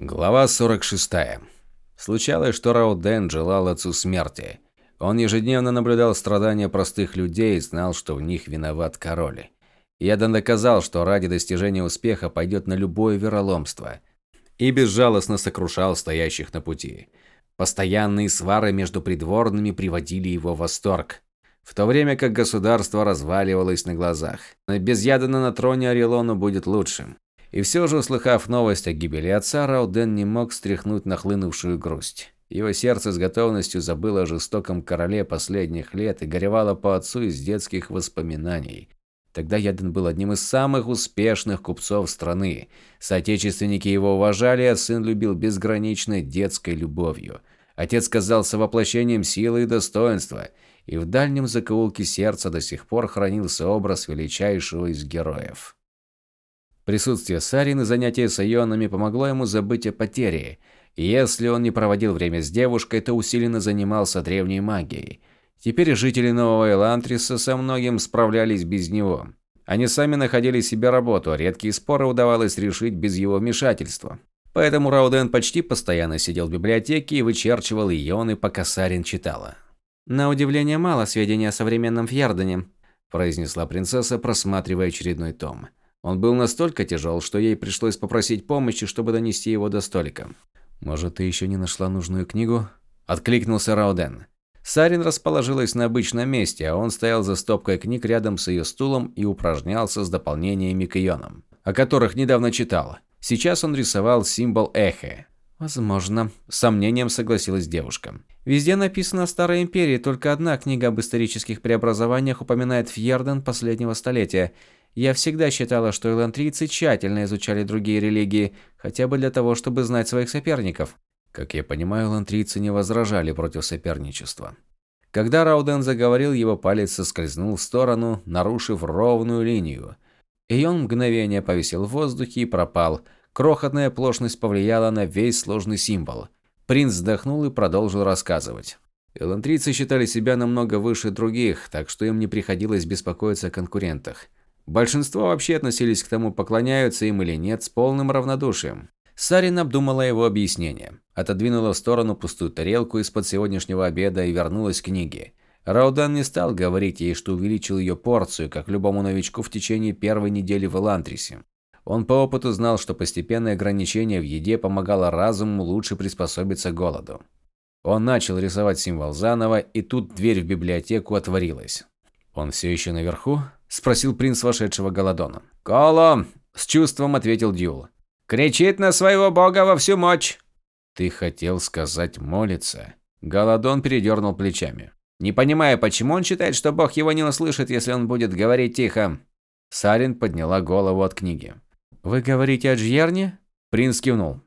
Глава 46. Случалось, что Рауден желал отцу смерти. Он ежедневно наблюдал страдания простых людей и знал, что в них виноват король. Ядан доказал, что ради достижения успеха пойдет на любое вероломство. И безжалостно сокрушал стоящих на пути. Постоянные свары между придворными приводили его в восторг. В то время как государство разваливалось на глазах. Без Ядана на троне Орелону будет лучшим. И все же, услыхав новость о гибели отца, Рауден не мог стряхнуть нахлынувшую грусть. Его сердце с готовностью забыло о жестоком короле последних лет и горевало по отцу из детских воспоминаний. Тогда Яден был одним из самых успешных купцов страны. Соотечественники его уважали, а сын любил безграничной детской любовью. Отец казался воплощением силы и достоинства, и в дальнем закоулке сердца до сих пор хранился образ величайшего из героев. Присутствие Сарин и занятие с ионами помогло ему забыть о потере. если он не проводил время с девушкой, то усиленно занимался древней магией. Теперь жители Нового Элантриса со многим справлялись без него. Они сами находили себе работу, редкие споры удавалось решить без его вмешательства. Поэтому Рауден почти постоянно сидел в библиотеке и вычерчивал ионы, пока Сарин читала. «На удивление мало сведений о современном Фьердене», – произнесла принцесса, просматривая очередной том. Он был настолько тяжел, что ей пришлось попросить помощи, чтобы донести его до столика. «Может, ты еще не нашла нужную книгу?» – откликнулся Рауден. Сарин расположилась на обычном месте, а он стоял за стопкой книг рядом с ее стулом и упражнялся с дополнениями к ионам, о которых недавно читал. Сейчас он рисовал символ эхо. «Возможно», – с сомнением согласилась девушка. «Везде написано о Старой Империи, только одна книга об исторических преобразованиях упоминает Фьерден последнего столетия – я всегда считала, что элантрийцы тщательно изучали другие религии, хотя бы для того, чтобы знать своих соперников. Как я понимаю, элантрийцы не возражали против соперничества. Когда Рауден заговорил, его палец соскользнул в сторону, нарушив ровную линию. И он мгновение повисел в воздухе и пропал. Крохотная оплошность повлияла на весь сложный символ. Принц вздохнул и продолжил рассказывать. Элантрийцы считали себя намного выше других, так что им не приходилось беспокоиться о конкурентах. Большинство вообще относились к тому, поклоняются им или нет, с полным равнодушием. Сарин обдумала его объяснение, отодвинула в сторону пустую тарелку из-под сегодняшнего обеда и вернулась к книге. Раудан не стал говорить ей, что увеличил ее порцию, как любому новичку в течение первой недели в Элантрисе. Он по опыту знал, что постепенное ограничение в еде помогало разуму лучше приспособиться к голоду. Он начал рисовать символ заново, и тут дверь в библиотеку отворилась. «Он все еще наверху?» – спросил принц вошедшего Голодона. «Коло!» – с чувством ответил Дюл. «Кричит на своего бога во всю мощь!» «Ты хотел сказать молиться?» Голодон передернул плечами. «Не понимаю, почему он считает, что бог его не услышит, если он будет говорить тихо?» Сарин подняла голову от книги. «Вы говорите о Джьерне?» Принц кивнул.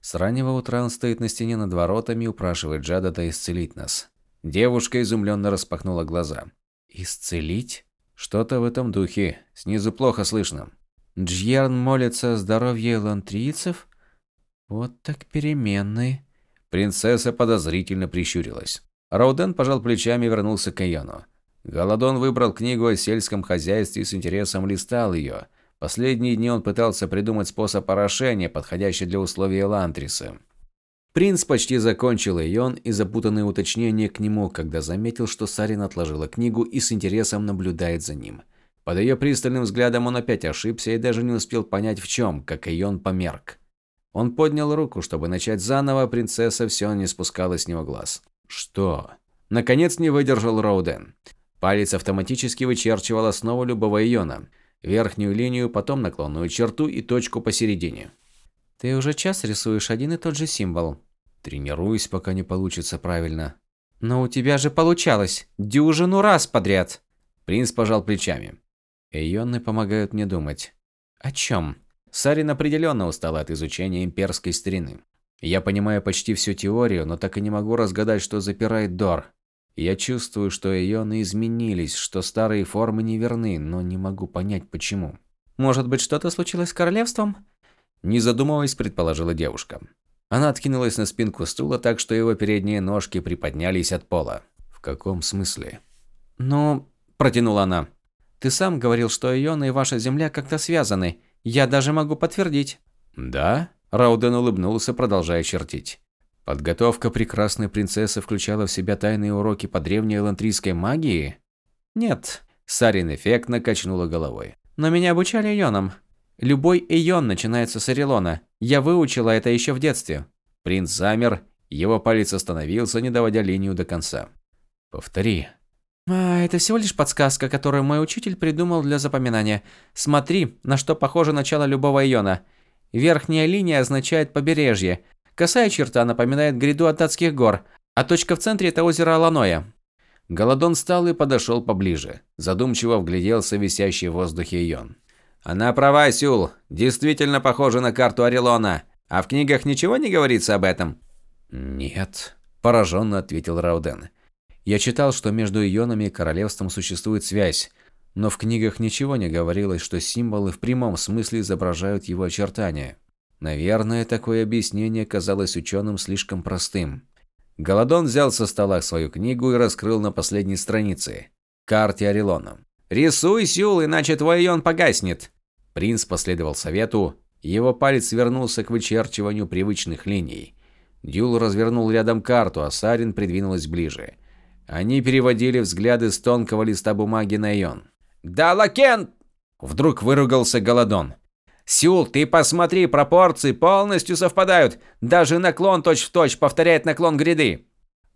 С раннего утра он стоит на стене над воротами и упрашивает Джадата исцелить нас. Девушка изумленно распахнула глаза. «Исцелить?» Что-то в этом духе. Снизу плохо слышно. Джьерн молится о здоровье лантрийцев? Вот так переменный. Принцесса подозрительно прищурилась. Рауден пожал плечами и вернулся к Айону. Голодон выбрал книгу о сельском хозяйстве и с интересом листал ее. Последние дни он пытался придумать способ орошения, подходящий для условий Элантриса. Принц почти закончил Ион и запутанные уточнения к нему, когда заметил, что Сарин отложила книгу и с интересом наблюдает за ним. Под ее пристальным взглядом он опять ошибся и даже не успел понять в чем, как Ион померк. Он поднял руку, чтобы начать заново, принцесса все не спускала с него глаз. «Что?» Наконец не выдержал Роуден. Палец автоматически вычерчивал основу любого иона. Верхнюю линию, потом наклонную черту и точку посередине. Ты уже час рисуешь один и тот же символ. Тренируюсь, пока не получится правильно. Но у тебя же получалось. Дюжину раз подряд. Принц пожал плечами. Эйонны помогают мне думать. О чем? Сарин определенно устала от изучения имперской старины. Я понимаю почти всю теорию, но так и не могу разгадать, что запирает Дор. Я чувствую, что ионы изменились, что старые формы не верны, но не могу понять почему. Может быть, что-то случилось с королевством? Не задумываясь, предположила девушка. Она откинулась на спинку стула так, что его передние ножки приподнялись от пола. В каком смысле? Ну, протянула она. Ты сам говорил, что Иона и ваша земля как-то связаны. Я даже могу подтвердить. Да? Рауден улыбнулся, продолжая чертить. Подготовка прекрасной принцессы включала в себя тайные уроки по древней элантрийской магии? Нет. Сарин эффектно качнула головой. Но меня обучали ионам. Любой ион начинается с орелона. Я выучила это еще в детстве. Принц замер, его палец остановился, не доводя линию до конца. Повтори. А, это всего лишь подсказка, которую мой учитель придумал для запоминания. Смотри, на что похоже начало любого иона. Верхняя линия означает побережье. Косая черта напоминает гряду от датских гор, а точка в центре – это озеро Аланоя. Голодон встал и подошел поближе. Задумчиво вгляделся висящий в воздухе ион. «Она права, Сюл. Действительно похоже на карту Орелона. А в книгах ничего не говорится об этом?» «Нет», – пораженно ответил Рауден. «Я читал, что между ионами и королевством существует связь, но в книгах ничего не говорилось, что символы в прямом смысле изображают его очертания. Наверное, такое объяснение казалось ученым слишком простым. Голодон взял со стола свою книгу и раскрыл на последней странице. Карте Орелона. «Рисуй, Сюл, иначе твой ион погаснет!» Принц последовал совету, его палец вернулся к вычерчиванию привычных линий. Дюл развернул рядом карту, а Сарин придвинулась ближе. Они переводили взгляды с тонкого листа бумаги на ион. «Да, Лакен!» Вдруг выругался Голодон. «Сюл, ты посмотри, пропорции полностью совпадают. Даже наклон точь-в-точь точь повторяет наклон гряды».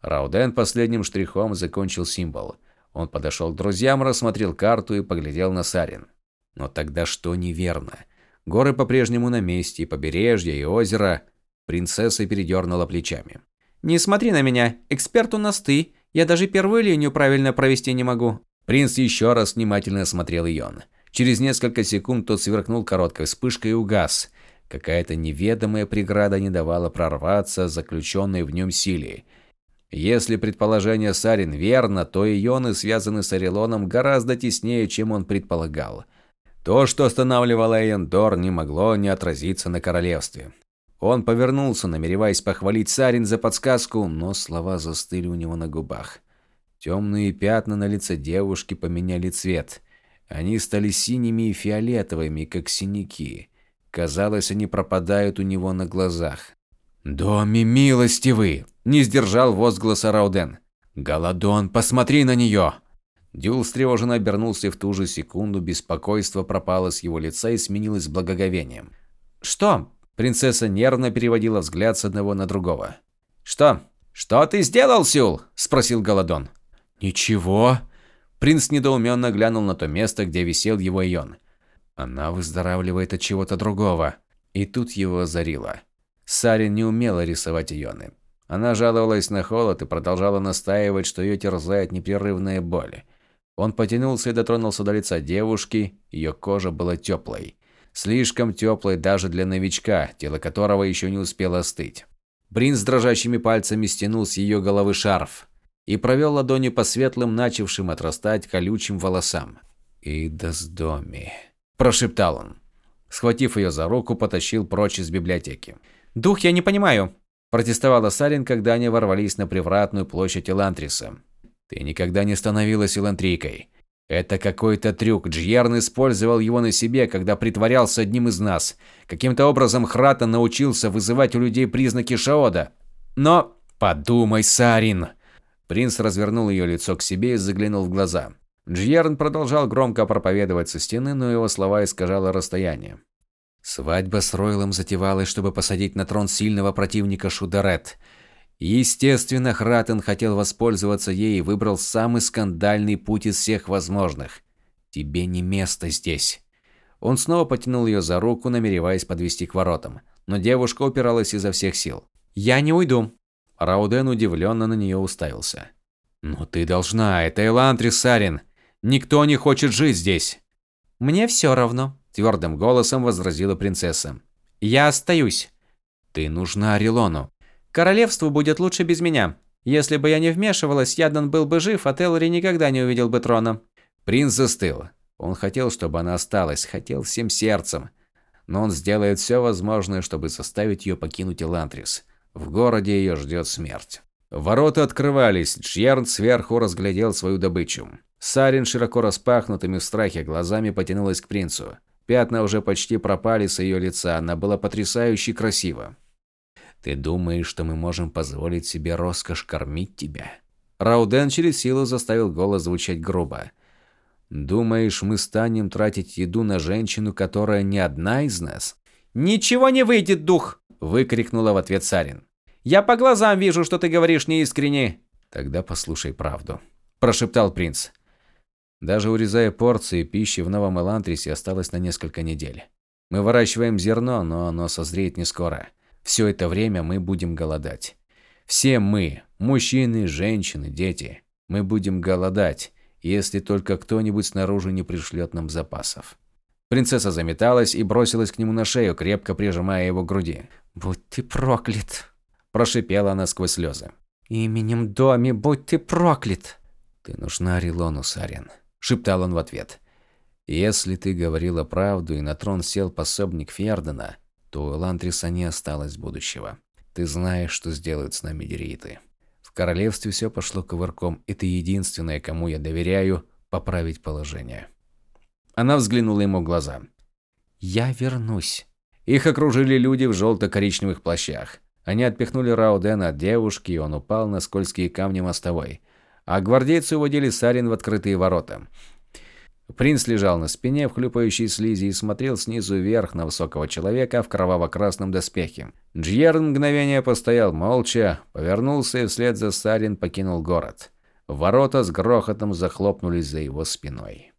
Рауден последним штрихом закончил символ. Он подошел к друзьям, рассмотрел карту и поглядел на Сарин. Но тогда что неверно? Горы по-прежнему на месте, и побережье, и озеро. Принцесса передернула плечами. «Не смотри на меня. Эксперт у нас ты. Я даже первую линию правильно провести не могу». Принц еще раз внимательно осмотрел Йон. Через несколько секунд тот сверкнул короткой вспышкой и угас. Какая-то неведомая преграда не давала прорваться заключенной в нем силе. Если предположение Сарин верно, то ионы связаны с Орелоном гораздо теснее, чем он предполагал. То, что останавливало Эйндор, не могло не отразиться на королевстве. Он повернулся, намереваясь похвалить Сарин за подсказку, но слова застыли у него на губах. Темные пятна на лице девушки поменяли цвет. Они стали синими и фиолетовыми, как синяки. Казалось, они пропадают у него на глазах. «Доми милостивый!» – не сдержал возгласа Рауден. «Голодон, посмотри на нее!» Дюл встревоженно обернулся в ту же секунду беспокойство пропало с его лица и сменилось благоговением. «Что?» – принцесса нервно переводила взгляд с одного на другого. «Что? Что ты сделал, Сюл?» – спросил Голодон. «Ничего». Принц недоуменно глянул на то место, где висел его ион. Она выздоравливает от чего-то другого. И тут его озарило. Сарин не умела рисовать ионы. Она жаловалась на холод и продолжала настаивать, что ее терзает непрерывная боль. Он потянулся и дотронулся до лица девушки, ее кожа была теплой. Слишком теплой даже для новичка, тело которого еще не успело остыть. Принц с дрожащими пальцами стянул с ее головы шарф и провел ладонью по светлым, начавшим отрастать колючим волосам. «Идас доми», – прошептал он. Схватив ее за руку, потащил прочь из библиотеки. «Дух я не понимаю», – протестовала Салин, когда они ворвались на привратную площадь Элантриса. «Ты никогда не становилась элантрийкой. Это какой-то трюк. Джьерн использовал его на себе, когда притворялся одним из нас. Каким-то образом Храта научился вызывать у людей признаки Шаода. Но подумай, Сарин!» Принц развернул ее лицо к себе и заглянул в глаза. Джьерн продолжал громко проповедовать со стены, но его слова искажало расстояние. Свадьба с Ройлом затевалась, чтобы посадить на трон сильного противника Шудерет. Естественно, Хратен хотел воспользоваться ей и выбрал самый скандальный путь из всех возможных. Тебе не место здесь. Он снова потянул ее за руку, намереваясь подвести к воротам, но девушка упиралась изо всех сил. «Я не уйду», Рауден удивленно на нее уставился. «Но ты должна, это Элантрис Сарин. Никто не хочет жить здесь». «Мне все равно», – твердым голосом возразила принцесса. «Я остаюсь». «Ты нужна Орелону». «Королевству будет лучше без меня. Если бы я не вмешивалась, Ядан был бы жив, а Телри никогда не увидел бы трона». Принц застыл. Он хотел, чтобы она осталась, хотел всем сердцем. Но он сделает все возможное, чтобы заставить ее покинуть Элантрис. В городе ее ждет смерть. Ворота открывались, Джьерн сверху разглядел свою добычу. Сарин широко распахнутыми в страхе глазами потянулась к принцу. Пятна уже почти пропали с ее лица, она была потрясающе красива. «Ты думаешь, что мы можем позволить себе роскошь кормить тебя?» Рауден через силу заставил голос звучать грубо. «Думаешь, мы станем тратить еду на женщину, которая не одна из нас?» «Ничего не выйдет, дух!» – выкрикнула в ответ Сарин. «Я по глазам вижу, что ты говоришь неискренне!» «Тогда послушай правду», – прошептал принц. Даже урезая порции, пищи в Новом Элантрисе осталось на несколько недель. Мы выращиваем зерно, но оно созреет не скоро. Все это время мы будем голодать. Все мы, мужчины, женщины, дети, мы будем голодать, если только кто-нибудь снаружи не пришлет нам запасов. Принцесса заметалась и бросилась к нему на шею, крепко прижимая его к груди. «Будь ты проклят!» – прошипела она сквозь слезы. «Именем Доми, будь ты проклят!» «Ты нужна Рилону, Сарин шептал он в ответ. Если ты говорила правду и на трон сел пособник Фьердена, то у Элантриса не осталось будущего. Ты знаешь, что сделают с нами дериты. В королевстве все пошло ковырком, и ты единственная, кому я доверяю поправить положение. Она взглянула ему в глаза. «Я вернусь». Их окружили люди в желто-коричневых плащах. Они отпихнули Раудена от девушки, и он упал на скользкие камни мостовой а гвардейцы уводили Сарин в открытые ворота. Принц лежал на спине в хлюпающей слизи и смотрел снизу вверх на высокого человека в кроваво-красном доспехе. Джьерн мгновение постоял молча, повернулся и вслед за Сарин покинул город. Ворота с грохотом захлопнулись за его спиной.